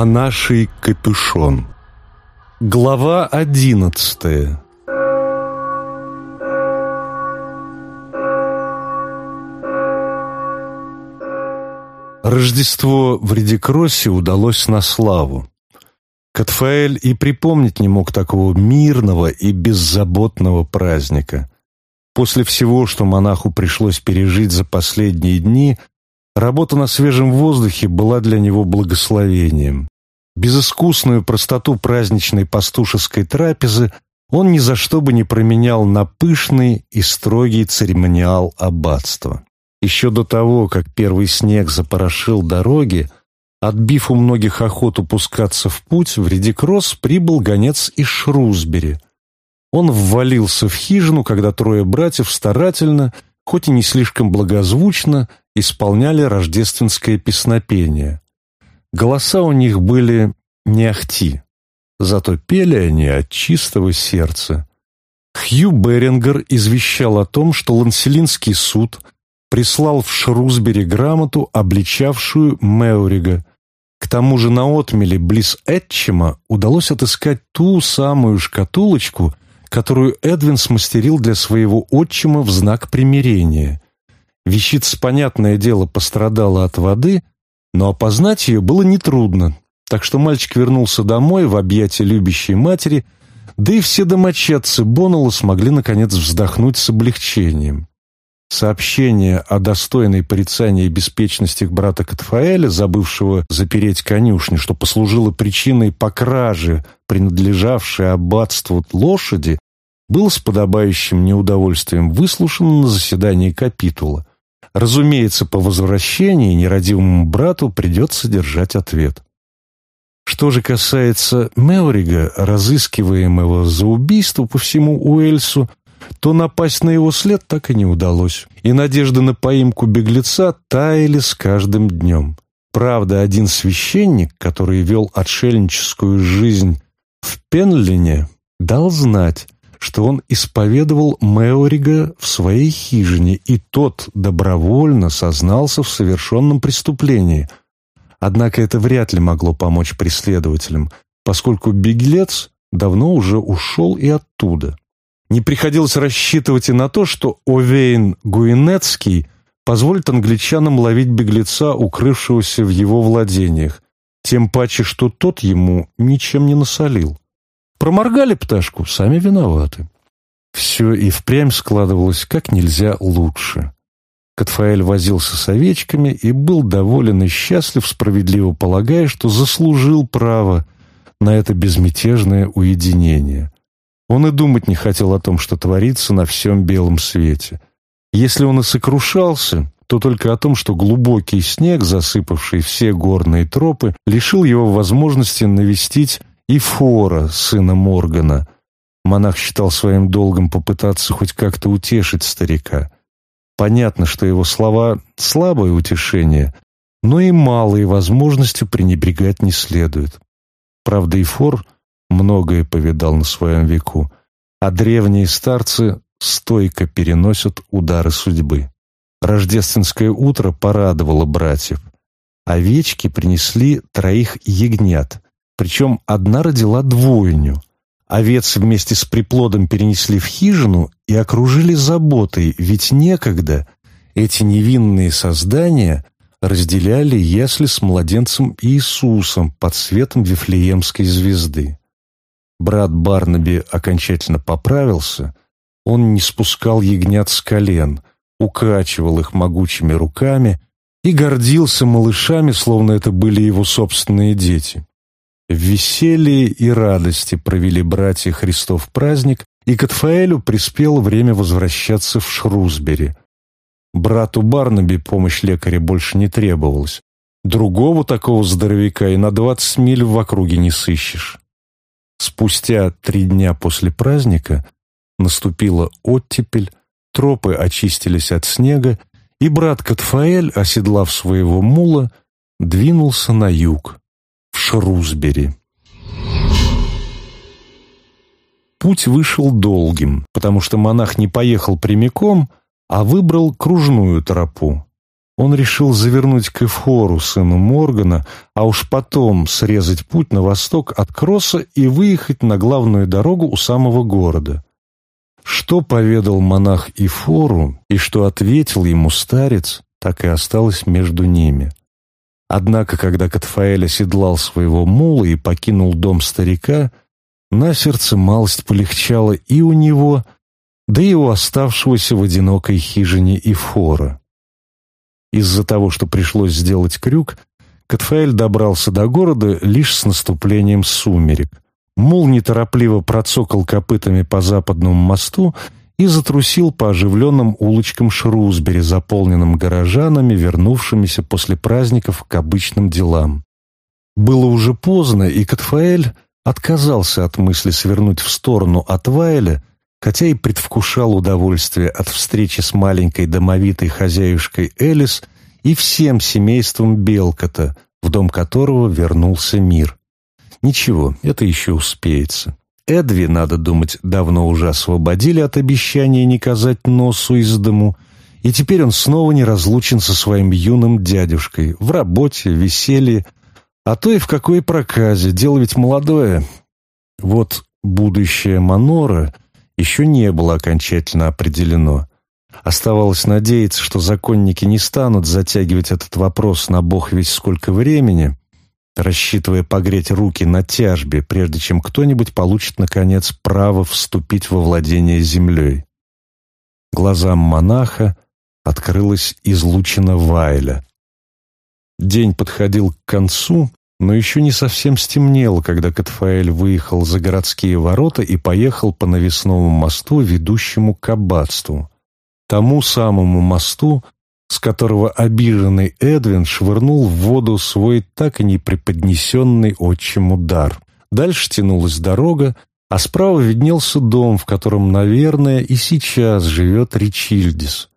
Монаший капюшон. Глава одиннадцатая. Рождество в Редикроссе удалось на славу. Катфаэль и припомнить не мог такого мирного и беззаботного праздника. После всего, что монаху пришлось пережить за последние дни, Работа на свежем воздухе была для него благословением. Безыскусную простоту праздничной пастушеской трапезы он ни за что бы не променял на пышный и строгий церемониал аббатства. Еще до того, как первый снег запорошил дороги, отбив у многих охоту пускаться в путь, в Редикросс прибыл гонец из Шрусбери. Он ввалился в хижину, когда трое братьев старательно, хоть и не слишком благозвучно, исполняли рождественское песнопение. Голоса у них были не ахти, зато пели они от чистого сердца. Хью Берингер извещал о том, что Ланселинский суд прислал в Шрусбери грамоту, обличавшую Меорига. К тому же на отмеле близ Этчема удалось отыскать ту самую шкатулочку, которую Эдвин смастерил для своего отчима в знак примирения – Вещица, понятное дело, пострадала от воды, но опознать ее было нетрудно, так что мальчик вернулся домой в объятия любящей матери, да и все домочадцы Боннелла смогли, наконец, вздохнуть с облегчением. Сообщение о достойной порицании и беспечности брата Катфаэля, забывшего запереть конюшню, что послужило причиной покражи, принадлежавшей аббатству лошади, было с подобающим неудовольствием выслушано на заседании капитула. Разумеется, по возвращении нерадивому брату придется держать ответ. Что же касается Меорига, разыскиваемого за убийство по всему Уэльсу, то напасть на его след так и не удалось, и надежды на поимку беглеца таяли с каждым днем. Правда, один священник, который вел отшельническую жизнь в Пенлине, дал знать, что он исповедовал Меорига в своей хижине, и тот добровольно сознался в совершенном преступлении. Однако это вряд ли могло помочь преследователям, поскольку беглец давно уже ушел и оттуда. Не приходилось рассчитывать и на то, что Овейн Гуинецкий позволит англичанам ловить беглеца, укрывшегося в его владениях, тем паче, что тот ему ничем не насолил. Проморгали пташку, сами виноваты. Все и впрямь складывалось как нельзя лучше. Катфаэль возился с овечками и был доволен и счастлив, справедливо полагая, что заслужил право на это безмятежное уединение. Он и думать не хотел о том, что творится на всем белом свете. Если он и сокрушался, то только о том, что глубокий снег, засыпавший все горные тропы, лишил его возможности навестить и Фора, сына Моргана. Монах считал своим долгом попытаться хоть как-то утешить старика. Понятно, что его слова — слабое утешение, но и малые возможности пренебрегать не следует. Правда, и Фор многое повидал на своем веку, а древние старцы стойко переносят удары судьбы. Рождественское утро порадовало братьев. А овечки принесли троих ягнят — причем одна родила двойню. Овец вместе с приплодом перенесли в хижину и окружили заботой, ведь некогда эти невинные создания разделяли ясли с младенцем Иисусом под светом Вифлеемской звезды. Брат Барнаби окончательно поправился, он не спускал ягнят с колен, укачивал их могучими руками – и гордился малышами, словно это были его собственные дети. В веселье и радости провели братья Христов праздник, и Катфаэлю приспел время возвращаться в Шрусбери. Брату Барнаби помощь лекаря больше не требовалась. Другого такого здоровяка и на двадцать миль в округе не сыщешь. Спустя три дня после праздника наступила оттепель, тропы очистились от снега, и брат Катфаэль, оседлав своего мула, двинулся на юг, Шрусбери. Путь вышел долгим, потому что монах не поехал прямиком, а выбрал кружную тропу. Он решил завернуть к Эфхору, сыну Моргана, а уж потом срезать путь на восток от Кросса и выехать на главную дорогу у самого города. Что поведал монах Ифору и что ответил ему старец, так и осталось между ними. Однако, когда Катфаэль оседлал своего мула и покинул дом старика, на сердце малость полегчала и у него, да и у оставшегося в одинокой хижине Ифора. Из-за того, что пришлось сделать крюк, Катфаэль добрался до города лишь с наступлением сумерек. Мул неторопливо процокал копытами по западному мосту и затрусил по оживленным улочкам Шрусбери, заполненным горожанами, вернувшимися после праздников к обычным делам. Было уже поздно, и Катфаэль отказался от мысли свернуть в сторону от Вайля, хотя и предвкушал удовольствие от встречи с маленькой домовитой хозяюшкой Элис и всем семейством Белкота, в дом которого вернулся мир. Ничего, это еще успеется. Эдви, надо думать, давно уже освободили от обещания не казать носу из дому, и теперь он снова неразлучен со своим юным дядюшкой в работе, веселье, а то и в какой проказе, дело ведь молодое. Вот будущее Манора еще не было окончательно определено. Оставалось надеяться, что законники не станут затягивать этот вопрос на бог весь сколько времени, рассчитывая погреть руки на тяжбе, прежде чем кто-нибудь получит, наконец, право вступить во владение землей. Глазам монаха открылась излучина Вайля. День подходил к концу, но еще не совсем стемнело, когда Катфаэль выехал за городские ворота и поехал по навесному мосту, ведущему к аббатству. Тому самому мосту, с которого обиженный Эдвин швырнул в воду свой так и не преподнесенный отчим удар. Дальше тянулась дорога, а справа виднелся дом, в котором, наверное, и сейчас живет Ричильдис.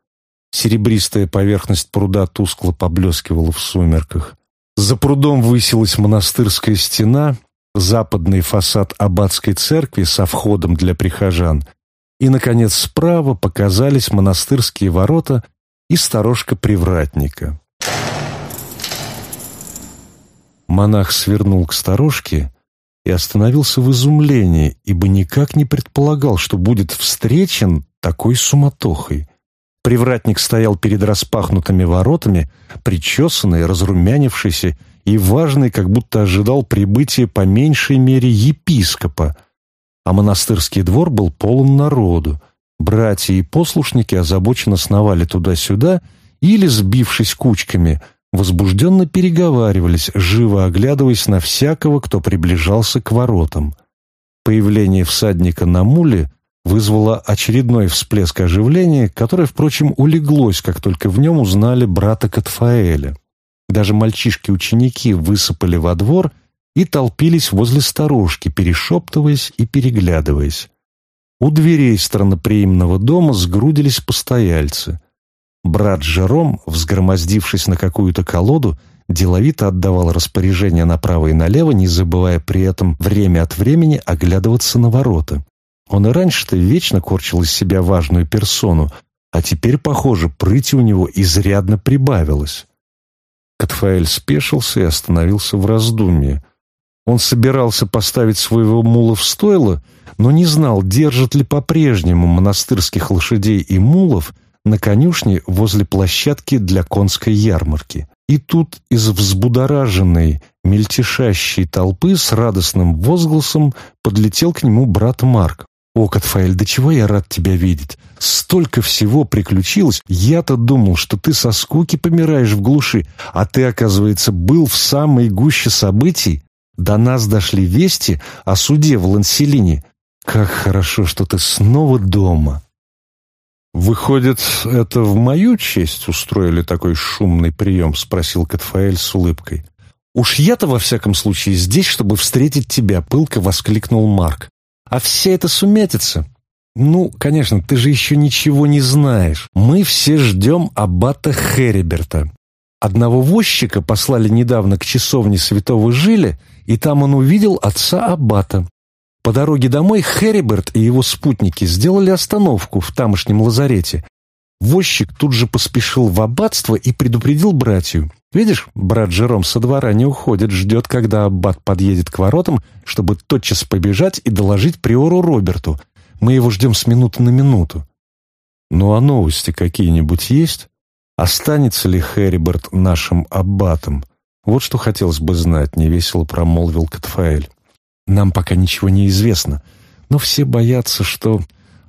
Серебристая поверхность пруда тускло поблескивала в сумерках. За прудом высилась монастырская стена, западный фасад аббатской церкви со входом для прихожан, и, наконец, справа показались монастырские ворота — и сторожка привратника. Монах свернул к сторожке и остановился в изумлении, ибо никак не предполагал, что будет встречен такой суматохой. Привратник стоял перед распахнутыми воротами, причесанный, разрумянившийся и важный, как будто ожидал прибытия по меньшей мере епископа, а монастырский двор был полон народу — Братья и послушники озабоченно сновали туда-сюда или, сбившись кучками, возбужденно переговаривались, живо оглядываясь на всякого, кто приближался к воротам. Появление всадника на муле вызвало очередной всплеск оживления, которое, впрочем, улеглось, как только в нем узнали брата Катфаэля. Даже мальчишки-ученики высыпали во двор и толпились возле сторожки, перешептываясь и переглядываясь. У дверей странноприимного дома сгрудились постояльцы. Брат Жером, взгромоздившись на какую-то колоду, деловито отдавал распоряжения направо и налево, не забывая при этом время от времени оглядываться на ворота. Он и раньше-то вечно корчил из себя важную персону, а теперь, похоже, прыть у него изрядно прибавилось. Катфаэль спешился и остановился в раздумье. Он собирался поставить своего мула в стойло, но не знал, держат ли по-прежнему монастырских лошадей и мулов на конюшне возле площадки для конской ярмарки. И тут из взбудораженной, мельтешащей толпы с радостным возгласом подлетел к нему брат Марк. «О, Катфаэль, до чего я рад тебя видеть! Столько всего приключилось! Я-то думал, что ты со скуки помираешь в глуши, а ты, оказывается, был в самой гуще событий!» До нас дошли вести о суде в Ланселине. Как хорошо, что ты снова дома. Выходит, это в мою честь устроили такой шумный прием, спросил Катфаэль с улыбкой. Уж я-то во всяком случае здесь, чтобы встретить тебя, пылко воскликнул Марк. А вся эта сумятица «Ну, конечно, ты же еще ничего не знаешь. Мы все ждем аббата Хериберта. Одного возчика послали недавно к часовне святого Жиля и там он увидел отца Аббата. По дороге домой Хериберт и его спутники сделали остановку в тамошнем лазарете. Возчик тут же поспешил в аббатство и предупредил братью. «Видишь, брат Жером со двора не уходит, ждет, когда аббат подъедет к воротам, чтобы тотчас побежать и доложить приору Роберту. Мы его ждем с минуты на минуту». «Ну а новости какие-нибудь есть? Останется ли Хериберт нашим аббатом?» «Вот что хотелось бы знать», — невесело промолвил Катфаэль. «Нам пока ничего не известно, но все боятся, что...»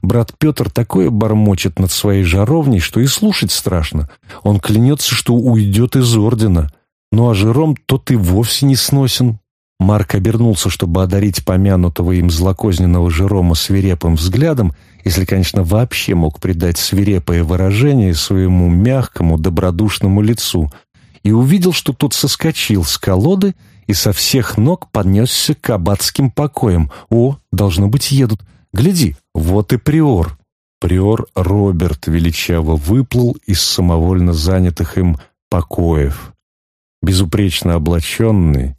Брат Петр такое бормочет над своей жаровней, что и слушать страшно. Он клянется, что уйдет из ордена. Ну а Жером тот и вовсе не сносен. Марк обернулся, чтобы одарить помянутого им злокозненного Жерома свирепым взглядом, если, конечно, вообще мог придать свирепое выражение своему мягкому, добродушному лицу, и увидел, что тот соскочил с колоды и со всех ног поднесся к аббатским покоям. «О, должно быть, едут. Гляди, вот и приор». Приор Роберт величаво выплыл из самовольно занятых им покоев. Безупречно облаченный,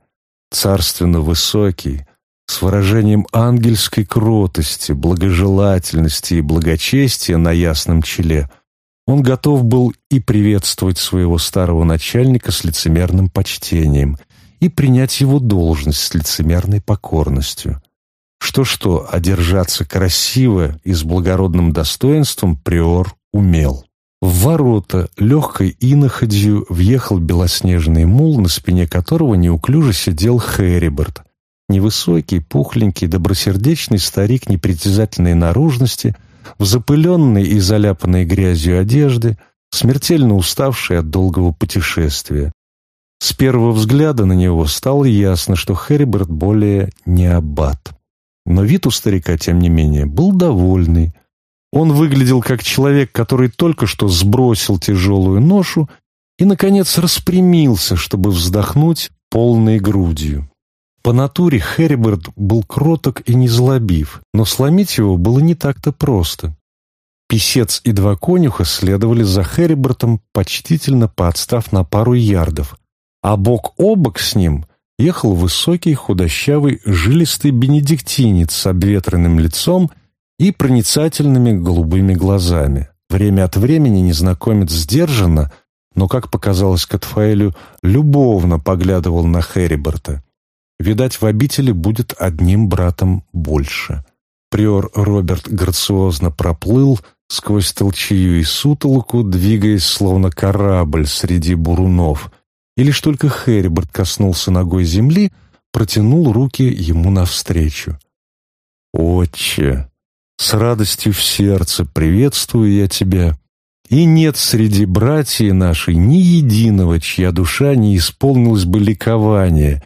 царственно высокий, с выражением ангельской кротости, благожелательности и благочестия на ясном челе — он готов был и приветствовать своего старого начальника с лицемерным почтением, и принять его должность с лицемерной покорностью. Что-что, а одержаться красиво и с благородным достоинством приор умел. В ворота легкой иноходью въехал белоснежный мул, на спине которого неуклюже сидел Хэриберт. Невысокий, пухленький, добросердечный старик непритязательной наружности в запыленной и заляпанной грязью одежды, смертельно уставший от долгого путешествия. С первого взгляда на него стало ясно, что Херберт более не аббат. Но вид у старика, тем не менее, был довольный. Он выглядел как человек, который только что сбросил тяжелую ношу и, наконец, распрямился, чтобы вздохнуть полной грудью. По натуре Хериберт был кроток и незлобив, но сломить его было не так-то просто. Песец и два конюха следовали за Херибертом, почтительно поотстав на пару ярдов, а бок о бок с ним ехал высокий, худощавый, жилистый бенедиктинец с обветренным лицом и проницательными голубыми глазами. Время от времени незнакомец сдержанно, но, как показалось Катфаэлю, любовно поглядывал на Хериберта. Видать, в обители будет одним братом больше. Приор Роберт грациозно проплыл сквозь толчею и сутолку, двигаясь словно корабль среди бурунов. И лишь только Херберт коснулся ногой земли, протянул руки ему навстречу. «Отче, с радостью в сердце приветствую я тебя!» И нет среди братьев нашей ни единого, чья душа не исполнилась бы ликования,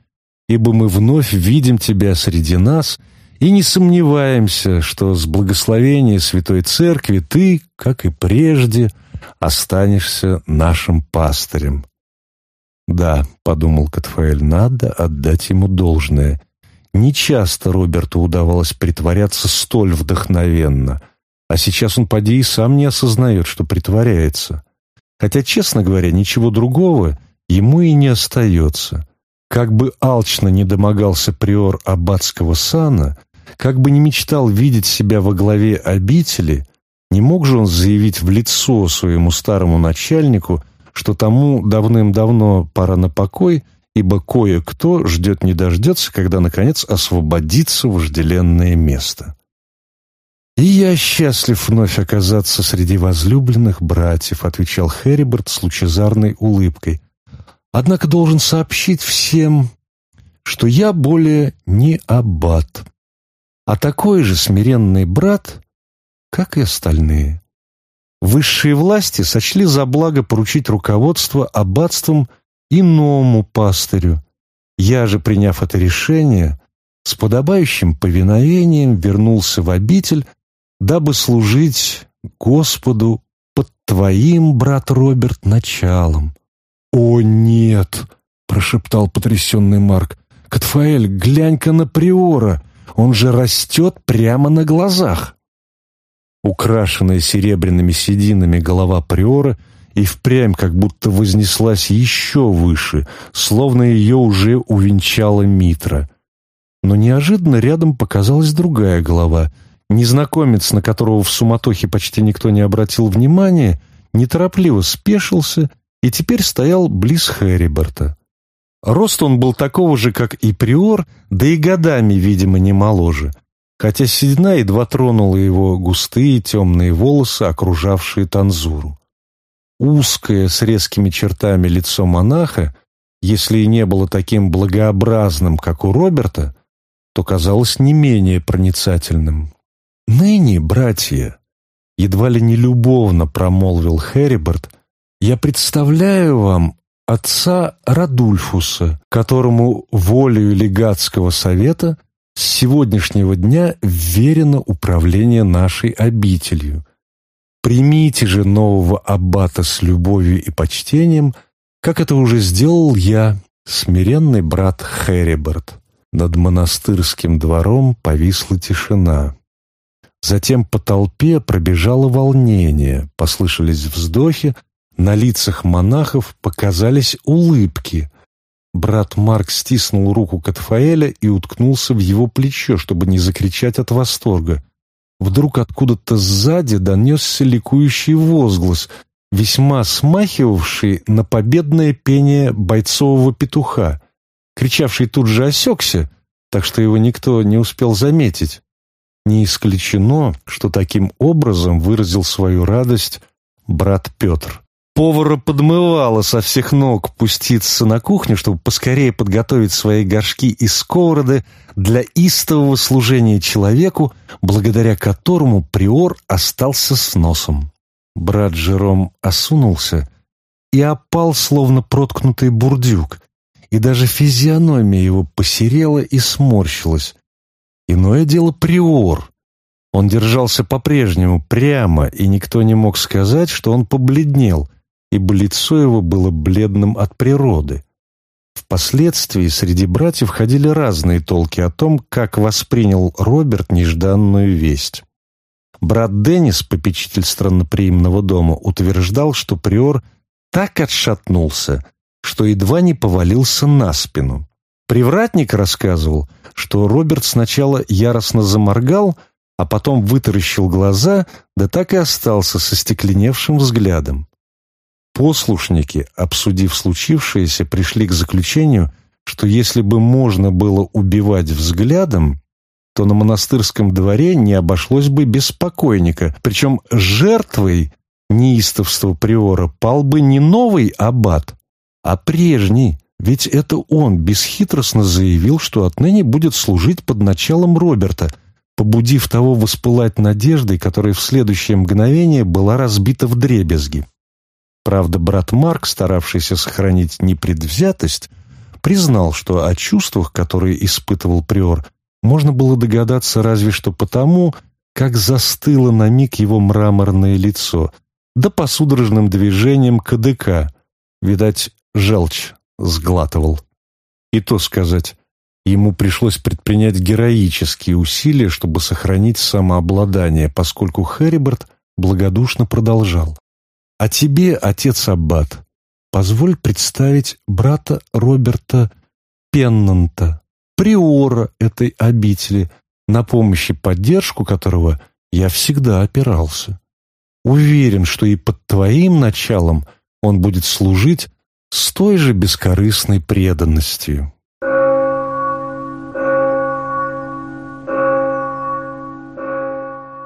ибо мы вновь видим Тебя среди нас и не сомневаемся, что с благословения Святой Церкви Ты, как и прежде, останешься нашим пастырем». «Да», — подумал Катфаэль, — «надо отдать ему должное». Нечасто Роберту удавалось притворяться столь вдохновенно, а сейчас он, поди, и сам не осознает, что притворяется. Хотя, честно говоря, ничего другого ему и не остается. Как бы алчно не домогался приор аббатского сана, как бы не мечтал видеть себя во главе обители, не мог же он заявить в лицо своему старому начальнику, что тому давным-давно пора на покой, ибо кое-кто ждет не дождется, когда, наконец, освободится вожделенное место. «И я счастлив вновь оказаться среди возлюбленных братьев», — отвечал Херриберт с лучезарной улыбкой — Однако должен сообщить всем, что я более не аббат, а такой же смиренный брат, как и остальные. Высшие власти сочли за благо поручить руководство аббатством иному пастырю. Я же, приняв это решение, с подобающим повиновением вернулся в обитель, дабы служить Господу под твоим, брат Роберт, началом. «О, нет!» — прошептал потрясенный Марк. «Катфаэль, глянь-ка на Приора! Он же растет прямо на глазах!» Украшенная серебряными сединами голова Приора и впрямь как будто вознеслась еще выше, словно ее уже увенчала Митра. Но неожиданно рядом показалась другая голова. Незнакомец, на которого в суматохе почти никто не обратил внимания, неторопливо спешился и теперь стоял близ Хэриберта. Рост он был такого же, как и Приор, да и годами, видимо, не моложе, хотя седина едва тронула его густые темные волосы, окружавшие танзуру. Узкое, с резкими чертами лицо монаха, если и не было таким благообразным, как у Роберта, то казалось не менее проницательным. «Ныне, братья!» — едва ли не любовно промолвил Херриберт. — я представляю вам отца Радульфуса, которому волею легатского совета с сегодняшнего дня верено управление нашей обителью. Примите же нового аббата с любовью и почтением, как это уже сделал я, смиренный брат Хериберт. Над монастырским двором повисла тишина. Затем по толпе пробежало волнение, послышались вздохи, на лицах монахов показались улыбки. Брат Марк стиснул руку Катфаэля и уткнулся в его плечо, чтобы не закричать от восторга. Вдруг откуда-то сзади донесся ликующий возглас, весьма смахивавший на победное пение бойцового петуха. Кричавший тут же осекся, так что его никто не успел заметить. Не исключено, что таким образом выразил свою радость брат Петр. Повара подмывало со всех ног пуститься на кухню, чтобы поскорее подготовить свои горшки и сковороды для истового служения человеку, благодаря которому приор остался с носом. Брат Жером осунулся и опал, словно проткнутый бурдюк, и даже физиономия его посерела и сморщилась. Иное дело приор — он держался по-прежнему прямо, и никто не мог сказать, что он побледнел, ибо лицо его было бледным от природы. Впоследствии среди братьев ходили разные толки о том, как воспринял Роберт нежданную весть. Брат Деннис, попечитель странноприимного дома, утверждал, что приор так отшатнулся, что едва не повалился на спину. Привратник рассказывал, что Роберт сначала яростно заморгал, а потом вытаращил глаза, да так и остался со стекленевшим взглядом. Послушники, обсудив случившееся, пришли к заключению, что если бы можно было убивать взглядом, то на монастырском дворе не обошлось бы без покойника, причем жертвой неистовства приора пал бы не новый аббат, а прежний, ведь это он бесхитростно заявил, что отныне будет служить под началом Роберта, побудив того воспылать надеждой, которая в следующее мгновение была разбита в дребезги. Правда, брат Марк, старавшийся сохранить непредвзятость, признал, что о чувствах, которые испытывал Приор, можно было догадаться разве что потому, как застыло на миг его мраморное лицо, да по судорожным движениям КДК. Видать, желчь сглатывал. И то сказать, ему пришлось предпринять героические усилия, чтобы сохранить самообладание, поскольку Хэриберт благодушно продолжал. А тебе, отец Аббат, позволь представить брата Роберта Пеннанта, приора этой обители, на помощь и поддержку которого я всегда опирался. Уверен, что и под твоим началом он будет служить с той же бескорыстной преданностью.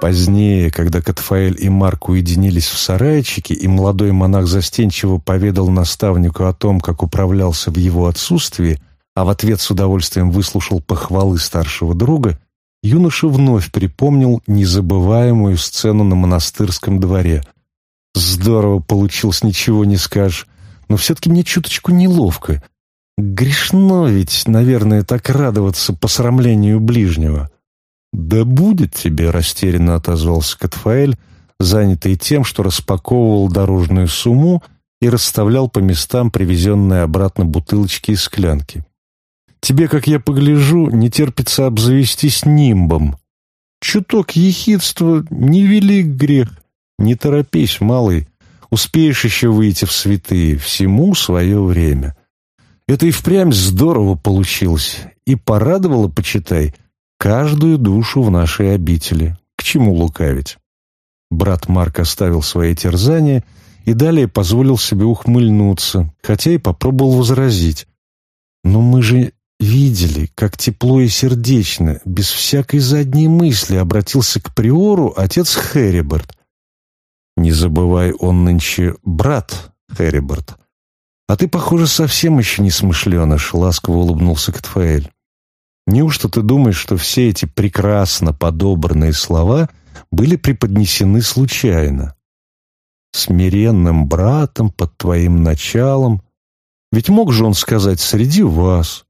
Позднее, когда Катфаэль и Марк уединились в сарайчике, и молодой монах застенчиво поведал наставнику о том, как управлялся в его отсутствии, а в ответ с удовольствием выслушал похвалы старшего друга, юноша вновь припомнил незабываемую сцену на монастырском дворе. «Здорово получилось, ничего не скажешь, но все-таки мне чуточку неловко. Грешно ведь, наверное, так радоваться посрамлению ближнего». «Да будет тебе», — растерянно отозвался Катфаэль, занятый тем, что распаковывал дорожную сумму и расставлял по местам привезенные обратно бутылочки и склянки. «Тебе, как я погляжу, не терпится обзавестись нимбом. Чуток ехидства — невелик грех. Не торопись, малый, успеешь еще выйти в святые, всему свое время». Это и впрямь здорово получилось, и порадовало, почитай, каждую душу в нашей обители. К чему лукавить? Брат Марк оставил свои терзания и далее позволил себе ухмыльнуться, хотя и попробовал возразить. «Но мы же видели, как тепло и сердечно, без всякой задней мысли обратился к приору отец Хериберт. Не забывай, он нынче брат Хериберт. А ты, похоже, совсем еще не смышленыш, — ласково улыбнулся Катфаэль. Неужто ты думаешь, что все эти прекрасно подобранные слова были преподнесены случайно? Смиренным братом под твоим началом. Ведь мог же он сказать «среди вас».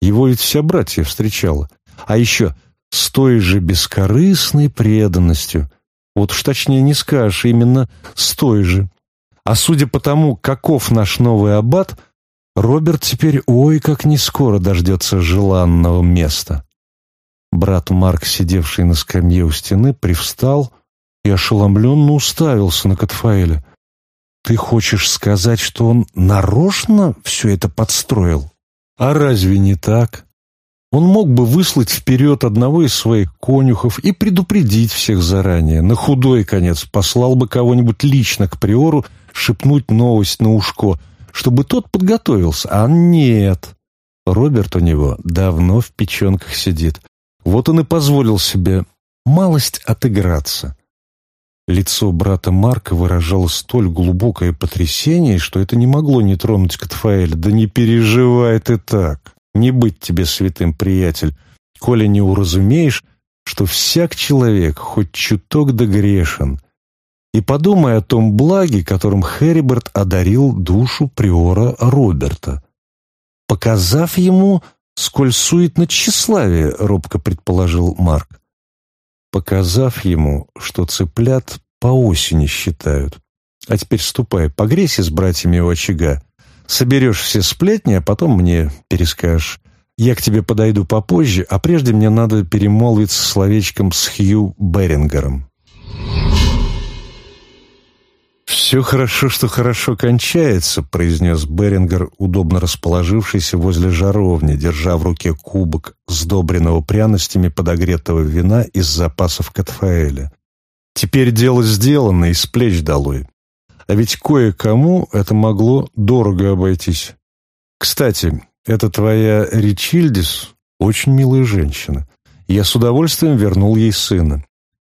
Его ведь вся братья встречала. А еще с той же бескорыстной преданностью. Вот уж точнее не скажешь, именно с той же. А судя по тому, каков наш новый аббат – Роберт теперь ой как не скоро дождется желанного места. Брат Марк, сидевший на скамье у стены, привстал и ошеломленно уставился на Катфаэля. «Ты хочешь сказать, что он нарочно все это подстроил? А разве не так?» Он мог бы выслать вперед одного из своих конюхов и предупредить всех заранее. На худой конец послал бы кого-нибудь лично к приору шепнуть новость на ушко – чтобы тот подготовился, а нет. Роберт у него давно в печенках сидит. Вот он и позволил себе малость отыграться. Лицо брата Марка выражало столь глубокое потрясение, что это не могло не тронуть Катфаэля. «Да не переживай ты так! Не быть тебе святым, приятель! Коли не уразумеешь, что всяк человек хоть чуток да грешен, и подумай о том благе, которым Хериберт одарил душу приора Роберта, показав ему, сколь суетно тщеславие, робко предположил Марк, показав ему, что цыплят по осени считают. А теперь ступай, погрейся с братьями у очага, соберешь все сплетни, а потом мне перескажешь. Я к тебе подойду попозже, а прежде мне надо перемолвиться словечком с Хью Берингером. «Все хорошо, что хорошо кончается», — произнес Берингер, удобно расположившийся возле жаровни, держа в руке кубок, сдобренного пряностями подогретого вина из запасов Катфаэля. «Теперь дело сделано, и с плеч долой. А ведь кое-кому это могло дорого обойтись. Кстати, это твоя Ричильдис, очень милая женщина. Я с удовольствием вернул ей сына.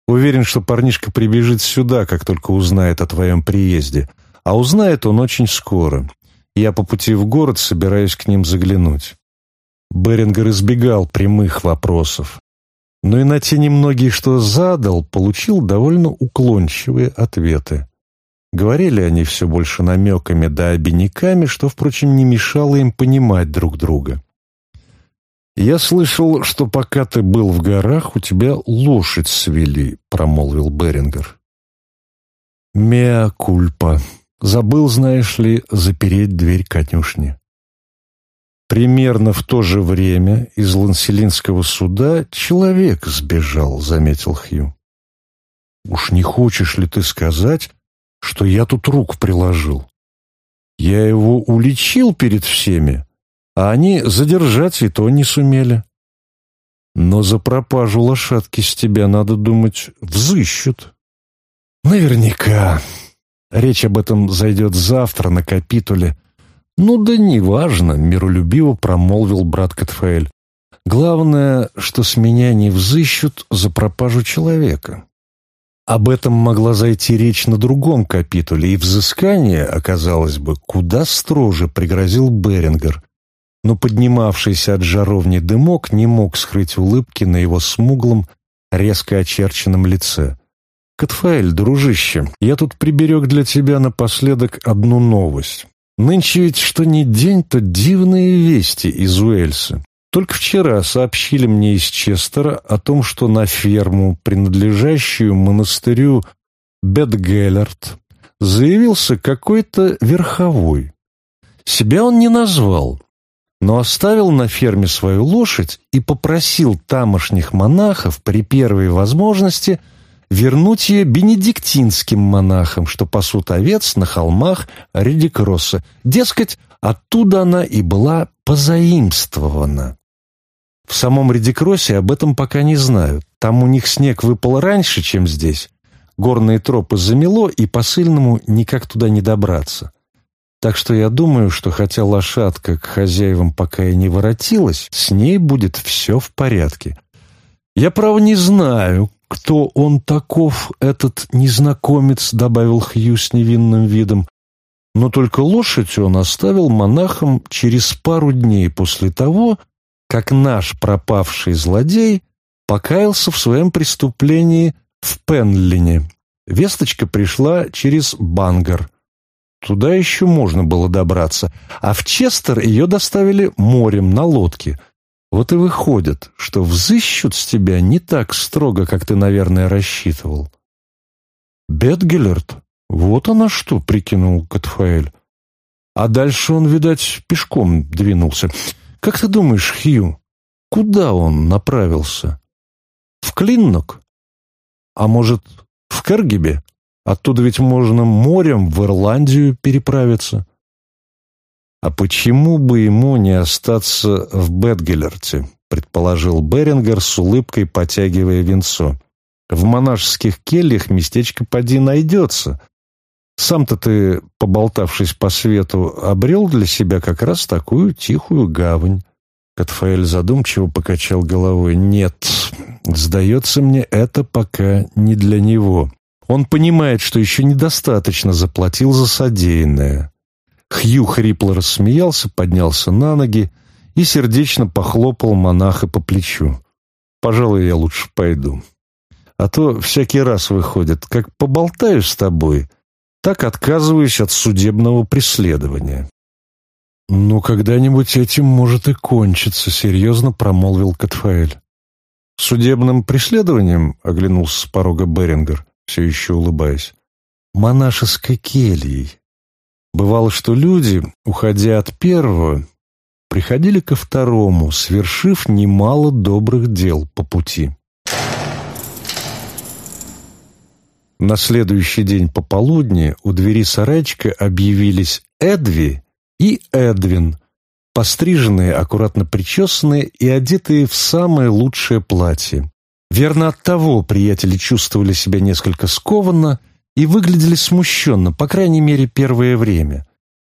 Уверен, что парнишка прибежит сюда, как только узнает о твоем приезде. А узнает он очень скоро. Я по пути в город собираюсь к ним заглянуть». Берингер избегал прямых вопросов, но и на те немногие, что задал, получил довольно уклончивые ответы. Говорили они все больше намеками да обиняками, что, впрочем, не мешало им понимать друг друга. «Я слышал, что пока ты был в горах, у тебя лошадь свели», — промолвил Берингер. «Меа кульпа. Забыл, знаешь ли, запереть дверь конюшни». «Примерно в то же время из Ланселинского суда человек сбежал», — заметил Хью. «Уж не хочешь ли ты сказать, что я тут рук приложил? Я его уличил перед всеми, а они задержать и то не сумели. Но за пропажу лошадки с тебя, надо думать, взыщут. Наверняка. Речь об этом зайдет завтра на капитуле. Ну да неважно, миролюбиво промолвил брат Катфаэль. Главное, что с меня не взыщут за пропажу человека. Об этом могла зайти речь на другом капитуле, и взыскание оказалось бы куда строже, пригрозил Берингер, но поднимавшийся от жаровни дымок не мог скрыть улыбки на его смуглом, резко очерченном лице. «Катфаэль, дружище, я тут приберег для тебя напоследок одну новость. Нынче ведь что ни день, то дивные вести из Уэльса. Только вчера сообщили мне из Честера о том, что на ферму, принадлежащую монастырю Бетгеллерт, заявился какой-то верховой. Себя он не назвал, но оставил на ферме свою лошадь и попросил тамошних монахов при первой возможности вернуть ее бенедиктинским монахам, что пасут овец на холмах Редикросса. Дескать, оттуда она и была позаимствована. В самом Редикросе об этом пока не знают. Там у них снег выпал раньше, чем здесь. Горные тропы замело, и посыльному никак туда не добраться. Так что я думаю, что хотя лошадка к хозяевам пока и не воротилась, с ней будет все в порядке. Я, право, не знаю, кто он таков, этот незнакомец, добавил Хью с невинным видом. Но только лошадь он оставил монахам через пару дней после того, как наш пропавший злодей покаялся в своем преступлении в Пенлине. Весточка пришла через Бангар — Туда еще можно было добраться, а в Честер ее доставили морем на лодке. Вот и выходит, что взыщут с тебя не так строго, как ты, наверное, рассчитывал. «Бетгеллерт? Вот она что!» — прикинул Катфаэль. А дальше он, видать, пешком двинулся. «Как ты думаешь, Хью, куда он направился? В Клиннок? А может, в Кергебе?» Оттуда ведь можно морем в Ирландию переправиться. А почему бы ему не остаться в Бетгелерте, предположил Берингер с улыбкой, потягивая винцо. В монашеских кельях местечко поди найдется. Сам-то ты, поболтавшись по свету, обрел для себя как раз такую тихую гавань. Катфаэль задумчиво покачал головой. «Нет, сдается мне, это пока не для него». Он понимает, что еще недостаточно заплатил за содеянное. Хью хрипло рассмеялся, поднялся на ноги и сердечно похлопал монаха по плечу. «Пожалуй, я лучше пойду. А то всякий раз выходит, как поболтаю с тобой, так отказываюсь от судебного преследования». Но когда-нибудь этим может и кончиться», — серьезно промолвил Катфаэль. «Судебным преследованием?» — оглянулся с порога Берингер все еще улыбаясь, монашеской кельей. Бывало, что люди, уходя от первого, приходили ко второму, свершив немало добрых дел по пути. На следующий день пополудни у двери сарайчика объявились Эдви и Эдвин, постриженные, аккуратно причесанные и одетые в самое лучшее платье. Верно от того приятели чувствовали себя несколько скованно и выглядели смущенно, по крайней мере, первое время.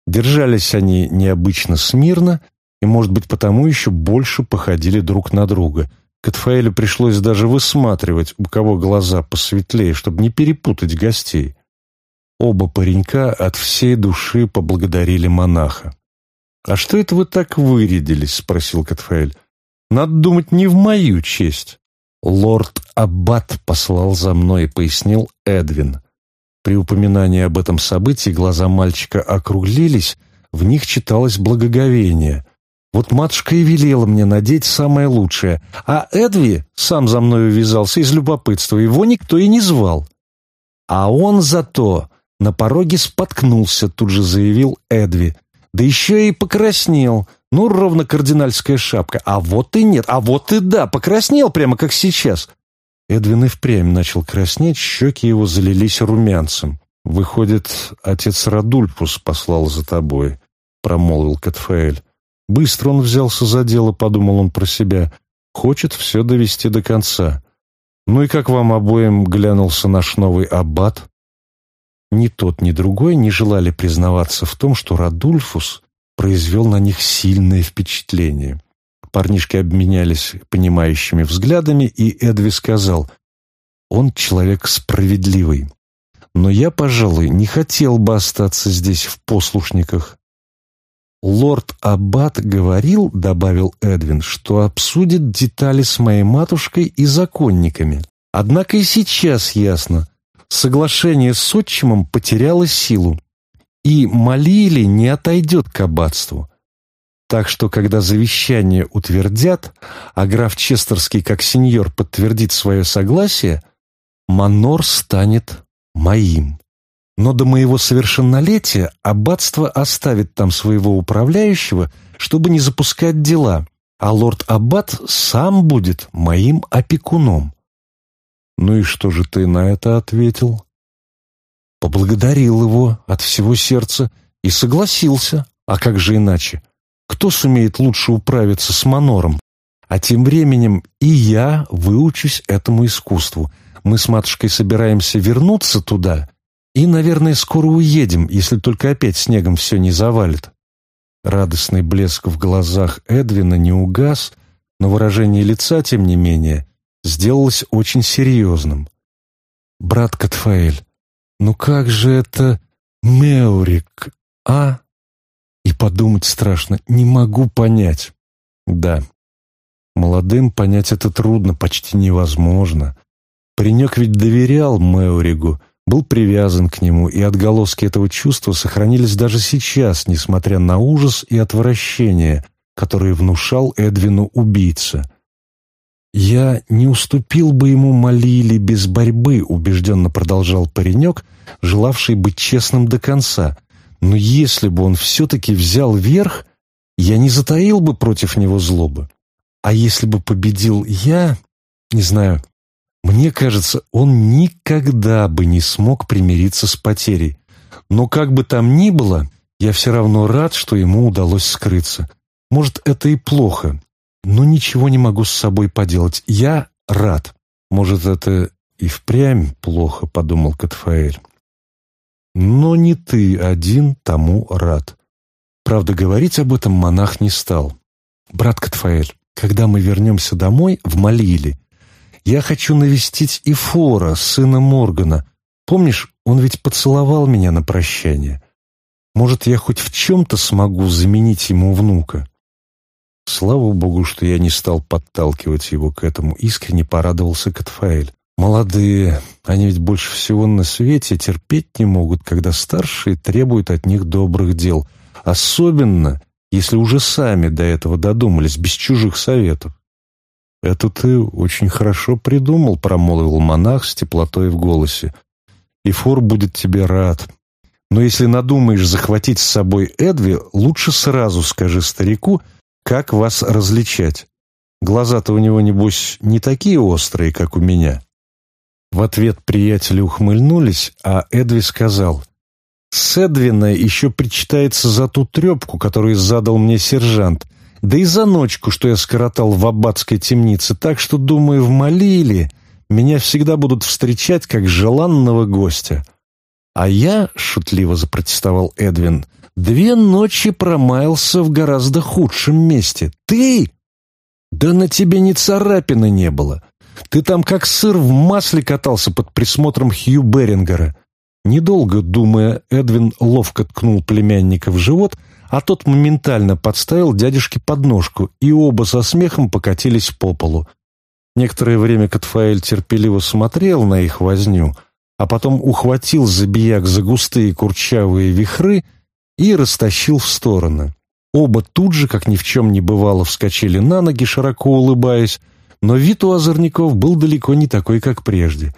Держались они необычно смирно и, может быть, потому еще больше походили друг на друга. Катфаэлю пришлось даже высматривать, у кого глаза посветлее, чтобы не перепутать гостей. Оба паренька от всей души поблагодарили монаха. «А что это вы так вырядились?» — спросил Катфаэль. «Надо думать не в мою честь». «Лорд Аббат послал за мной», — пояснил Эдвин. При упоминании об этом событии глаза мальчика округлились, в них читалось благоговение. «Вот матушка и велела мне надеть самое лучшее, а Эдви сам за мной увязался из любопытства, его никто и не звал». «А он зато на пороге споткнулся», — тут же заявил Эдви да еще и покраснел. Ну, ровно кардинальская шапка. А вот и нет, а вот и да, покраснел прямо как сейчас. Эдвин и впрямь начал краснеть, щеки его залились румянцем. «Выходит, отец Радульпус послал за тобой», — промолвил Катфаэль. Быстро он взялся за дело, подумал он про себя. «Хочет все довести до конца». «Ну и как вам обоим глянулся наш новый аббат?» Ни тот, ни другой не желали признаваться в том, что Радульфус произвел на них сильное впечатление. Парнишки обменялись понимающими взглядами, и Эдви сказал, «Он человек справедливый, но я, пожалуй, не хотел бы остаться здесь в послушниках». «Лорд Аббат говорил, — добавил Эдвин, — что обсудит детали с моей матушкой и законниками. Однако и сейчас ясно, соглашение с отчимом потеряло силу, и молили не отойдет к аббатству. Так что, когда завещание утвердят, а граф Честерский как сеньор подтвердит свое согласие, Манор станет моим. Но до моего совершеннолетия аббатство оставит там своего управляющего, чтобы не запускать дела, а лорд-аббат сам будет моим опекуном. «Ну и что же ты на это ответил?» Поблагодарил его от всего сердца и согласился. А как же иначе? Кто сумеет лучше управиться с манором? А тем временем и я выучусь этому искусству. Мы с матушкой собираемся вернуться туда и, наверное, скоро уедем, если только опять снегом все не завалит. Радостный блеск в глазах Эдвина не угас, но выражение лица, тем не менее, сделалось очень серьезным. «Брат Катфаэль, ну как же это Меурик, а?» И подумать страшно, не могу понять. Да, молодым понять это трудно, почти невозможно. Паренек ведь доверял Меуригу, был привязан к нему, и отголоски этого чувства сохранились даже сейчас, несмотря на ужас и отвращение, которые внушал Эдвину убийца. «Я не уступил бы ему молили без борьбы», — убежденно продолжал паренек, желавший быть честным до конца. «Но если бы он все-таки взял верх, я не затаил бы против него злобы. А если бы победил я, не знаю, мне кажется, он никогда бы не смог примириться с потерей. Но как бы там ни было, я все равно рад, что ему удалось скрыться. Может, это и плохо, но ничего не могу с собой поделать. Я рад. Может, это и впрямь плохо, подумал Катфаэль. Но не ты один тому рад. Правда, говорить об этом монах не стал. Брат Катфаэль, когда мы вернемся домой, в Малиле, я хочу навестить Ифора, сына Моргана. Помнишь, он ведь поцеловал меня на прощание. Может, я хоть в чем-то смогу заменить ему внука? Слава богу, что я не стал подталкивать его к этому. Искренне порадовался Катфаэль. Молодые, они ведь больше всего на свете терпеть не могут, когда старшие требуют от них добрых дел. Особенно, если уже сами до этого додумались, без чужих советов. «Это ты очень хорошо придумал», — промолвил монах с теплотой в голосе. «И фор будет тебе рад. Но если надумаешь захватить с собой Эдви, лучше сразу скажи старику, — как вас различать? Глаза-то у него, небось, не такие острые, как у меня». В ответ приятели ухмыльнулись, а Эдви сказал, "Седвина еще причитается за ту трепку, которую задал мне сержант, да и за ночку, что я скоротал в аббатской темнице, так что, думаю, в Малиле меня всегда будут встречать как желанного гостя». «А я», — шутливо запротестовал Эдвин, — Две ночи промаялся в гораздо худшем месте. Ты? Да на тебе ни царапины не было. Ты там как сыр в масле катался под присмотром Хью Берингера. Недолго думая, Эдвин ловко ткнул племянника в живот, а тот моментально подставил дядюшке подножку, и оба со смехом покатились по полу. Некоторое время Катфаэль терпеливо смотрел на их возню, а потом ухватил забияк за густые курчавые вихры — и растащил в стороны. Оба тут же, как ни в чем не бывало, вскочили на ноги, широко улыбаясь, но вид у озорников был далеко не такой, как прежде.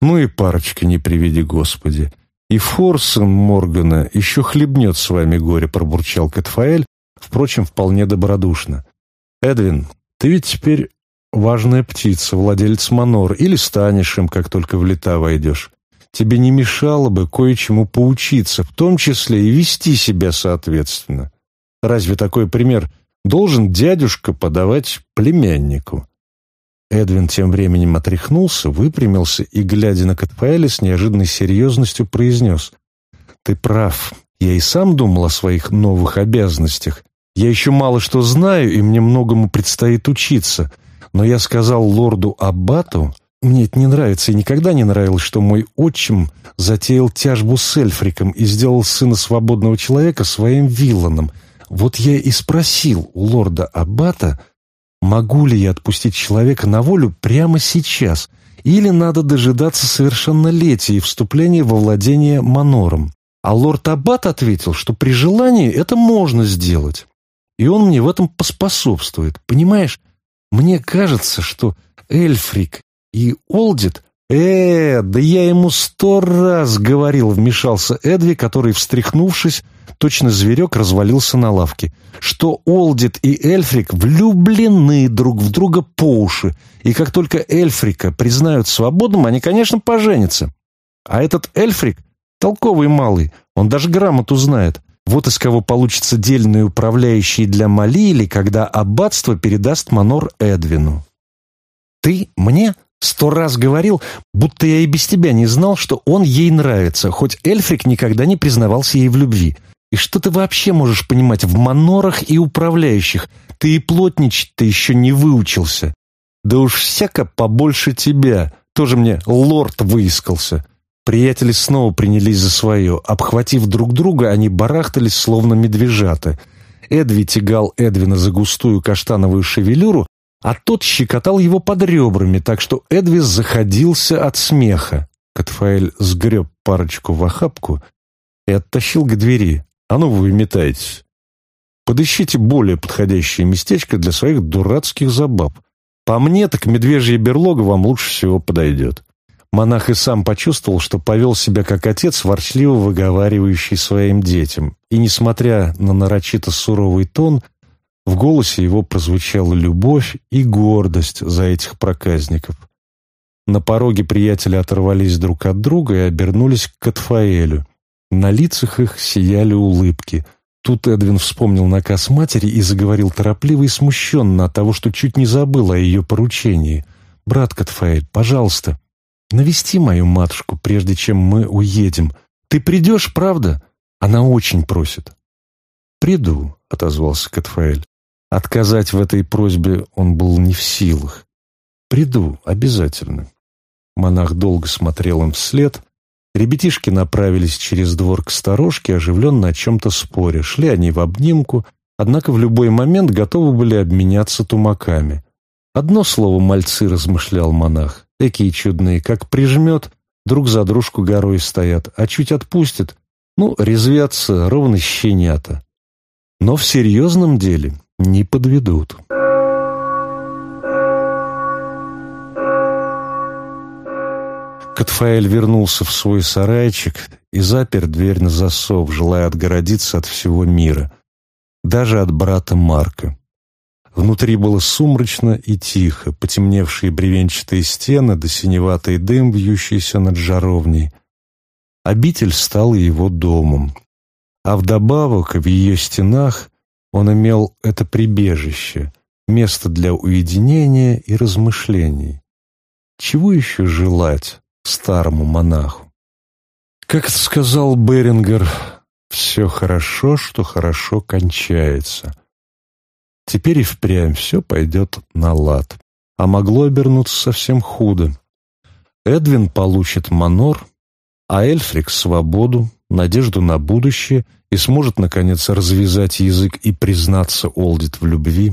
Ну и парочка, не приведи Господи. И Форсон Моргана еще хлебнет с вами горе, пробурчал Кэтфаэль, впрочем, вполне добродушно. Эдвин, ты ведь теперь важная птица, владелец манор, или станешь им, как только в лета войдешь тебе не мешало бы кое-чему поучиться, в том числе и вести себя соответственно. Разве такой пример должен дядюшка подавать племяннику?» Эдвин тем временем отряхнулся, выпрямился и, глядя на Катфаэля, с неожиданной серьезностью произнес. «Ты прав. Я и сам думал о своих новых обязанностях. Я еще мало что знаю, и мне многому предстоит учиться. Но я сказал лорду Аббату, мне это не нравится и никогда не нравилось, что мой отчим затеял тяжбу с Эльфриком и сделал сына свободного человека своим вилланом. Вот я и спросил у лорда Аббата, могу ли я отпустить человека на волю прямо сейчас, или надо дожидаться совершеннолетия и вступления во владение манором. А лорд Аббат ответил, что при желании это можно сделать. И он мне в этом поспособствует. Понимаешь, мне кажется, что Эльфрик и Олдит... «Э, да я ему сто раз говорил», — вмешался Эдви, который, встряхнувшись, точно зверек развалился на лавке, что Олдит и Эльфрик влюблены друг в друга по уши, и как только Эльфрика признают свободным, они, конечно, поженятся. А этот Эльфрик — толковый малый, он даже грамоту знает. Вот из кого получится дельный управляющий для Малили, когда аббатство передаст манор Эдвину. «Ты мне?» Сто раз говорил, будто я и без тебя не знал, что он ей нравится, хоть Эльфрик никогда не признавался ей в любви. И что ты вообще можешь понимать в манорах и управляющих? Ты и плотничать-то еще не выучился. Да уж всяко побольше тебя. Тоже мне лорд выискался. Приятели снова принялись за свое. Обхватив друг друга, они барахтались, словно медвежата. Эдви тягал Эдвина за густую каштановую шевелюру, а тот щекотал его под ребрами, так что Эдвис заходился от смеха. Катфаэль сгреб парочку в охапку и оттащил к двери. «А ну вы метайтесь! Подыщите более подходящее местечко для своих дурацких забав. По мне, так медвежья берлога вам лучше всего подойдет». Монах и сам почувствовал, что повел себя как отец, ворчливо выговаривающий своим детям. И, несмотря на нарочито суровый тон, в голосе его прозвучала любовь и гордость за этих проказников. На пороге приятели оторвались друг от друга и обернулись к Катфаэлю. На лицах их сияли улыбки. Тут Эдвин вспомнил наказ матери и заговорил торопливо и смущенно от того, что чуть не забыл о ее поручении. «Брат Катфаэль, пожалуйста, навести мою матушку, прежде чем мы уедем. Ты придешь, правда? Она очень просит». «Приду», — отозвался Катфаэль. Отказать в этой просьбе он был не в силах. «Приду, обязательно». Монах долго смотрел им вслед. Ребятишки направились через двор к сторожке, оживленно о чем-то споря. Шли они в обнимку, однако в любой момент готовы были обменяться тумаками. «Одно слово мальцы», — размышлял монах. «Такие чудные, как прижмет, друг за дружку горой стоят, а чуть отпустит, ну, резвятся, ровно щенята». Но в серьезном деле не подведут. Катфаэль вернулся в свой сарайчик и запер дверь на засов, желая отгородиться от всего мира, даже от брата Марка. Внутри было сумрачно и тихо, потемневшие бревенчатые стены да синеватый дым, вьющийся над жаровней. Обитель стала его домом, а вдобавок в ее стенах он имел это прибежище, место для уединения и размышлений. Чего еще желать старому монаху? Как сказал Берингер, все хорошо, что хорошо кончается. Теперь и впрямь все пойдет на лад. А могло обернуться совсем худо. Эдвин получит манор, а Эльфрик — свободу, надежду на будущее — и сможет, наконец, развязать язык и признаться Олдит в любви.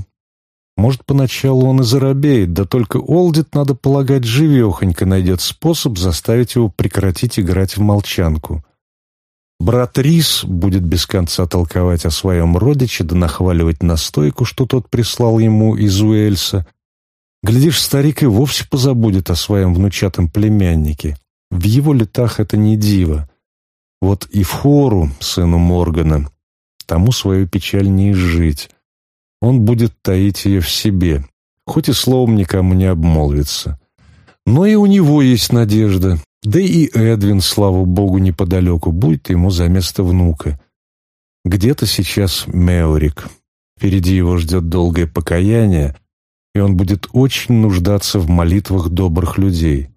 Может, поначалу он и заробеет, да только Олдит, надо полагать, живехонько найдет способ заставить его прекратить играть в молчанку. Брат Рис будет без конца толковать о своем родиче да нахваливать настойку, что тот прислал ему из Уэльса. Глядишь, старик и вовсе позабудет о своем внучатом племяннике. В его летах это не диво. Вот и в Хору, сыну Моргана, тому свою печаль не изжить. Он будет таить ее в себе, хоть и словом никому не обмолвится. Но и у него есть надежда. Да и Эдвин, слава богу, неподалеку, будет ему за место внука. Где-то сейчас Меорик. Впереди его ждет долгое покаяние, и он будет очень нуждаться в молитвах добрых людей.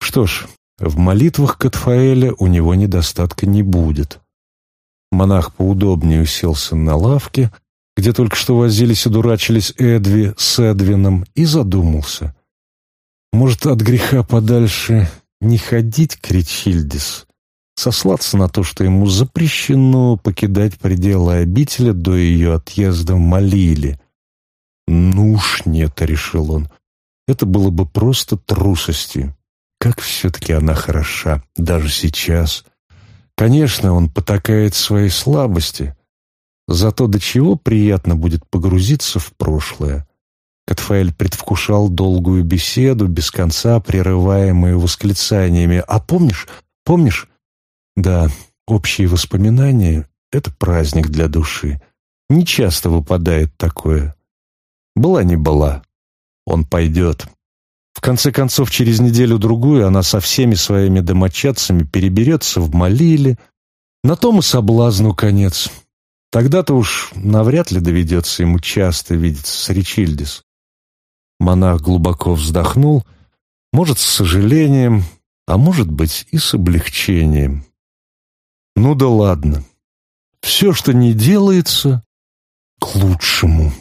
Что ж, в молитвах Катфаэля у него недостатка не будет. Монах поудобнее уселся на лавке, где только что возились и дурачились Эдви с Эдвином, и задумался. Может, от греха подальше не ходить к Ричильдис, сослаться на то, что ему запрещено покидать пределы обители до ее отъезда в Малили. «Ну уж нет», — решил он, — «это было бы просто трусостью» как все-таки она хороша, даже сейчас. Конечно, он потакает своей слабости, зато до чего приятно будет погрузиться в прошлое. Катфаэль предвкушал долгую беседу, без конца прерываемую восклицаниями. «А помнишь? Помнишь?» «Да, общие воспоминания — это праздник для души. Не часто выпадает такое. Была не была. Он пойдет. В конце концов, через неделю-другую она со всеми своими домочадцами переберется в Малиле. На том и соблазну конец. Тогда-то уж навряд ли доведется ему часто видеться с Ричильдис. Монах глубоко вздохнул, может, с сожалением, а может быть и с облегчением. Ну да ладно. Все, что не делается, к лучшему.